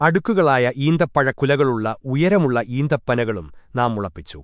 അടുക്കുകളായ ഈന്തപ്പഴക്കുലകളുള്ള ഉയരമുള്ള ഈന്തപ്പനകളും നാം മുളപ്പിച്ചു.